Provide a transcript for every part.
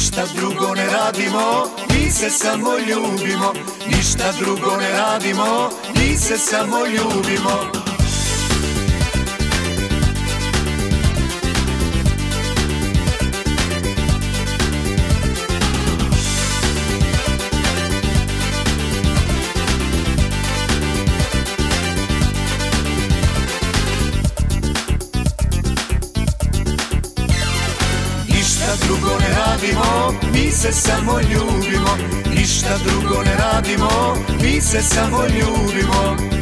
Ništa drugo ne radimo, mi se samo ljubimo. Ništa drugo ne radimo, mi se samo ljubimo drugo ne radimo, mi se samo ljubimo. Ništa drugo ne radimo, mi se samo ljubimo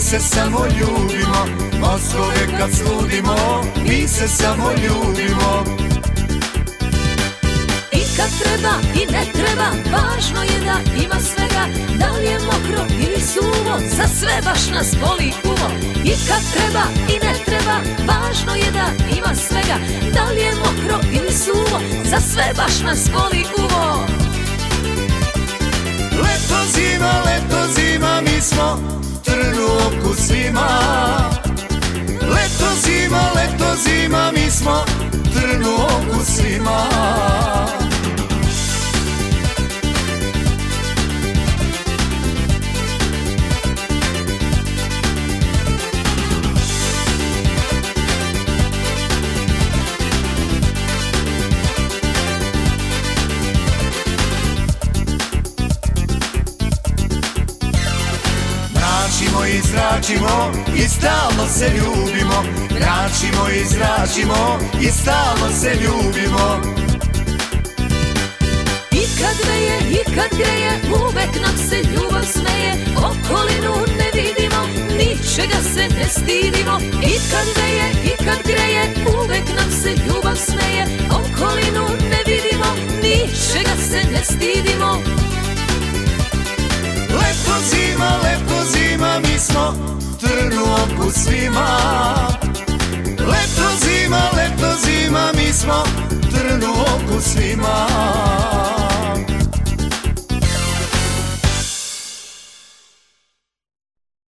se samo ljubimo Moskove kad sludimo, mi se samo ljubimo. I kad treba i ne treba, važno je da ima svega. Da li je mokro ili suvo, za sve baš nas boli uvo. I kad treba i ne treba, važno je da ima svega. Da li je mokro ili suvo, za sve baš nas boli uvo svima Leto zima, leto zima, mi smo trn u Mračimo i zračimo i stalno se ljubimo. Mračimo i zračimo i stalno se ljubimo. I kad veje i kad greje, uvek nam se ljubav smeje. Okolinu ne vidimo, ničega se ne stidimo. I kad veje i kad greje, uvek nam se ljubav smeje. Okolinu ne vidimo, ničega se ne stidimo svima